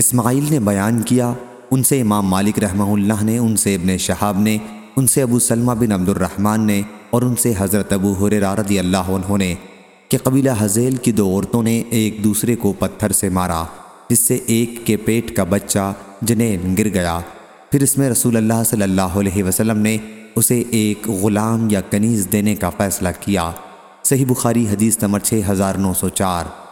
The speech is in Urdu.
اسماعیل نے بیان کیا، ان سے امام مالک رحمہ اللہ نے، ان سے ابن شہاب نے، ان سے ابو سلمہ بن عبد الرحمن نے اور ان سے حضرت ابو حریرہ رضی اللہ عنہ نے کہ قبیلہ حزیل کی دو عورتوں نے ایک دوسرے کو پتھر سے مارا، جس سے ایک کے پیٹ کا بچہ جنین گر گیا۔ پھر اس میں رسول اللہ صلی اللہ علیہ وسلم نے اسے ایک غلام یا کنیز دینے کا فیصلہ کیا۔ صحیح بخاری حدیث نمبر 6904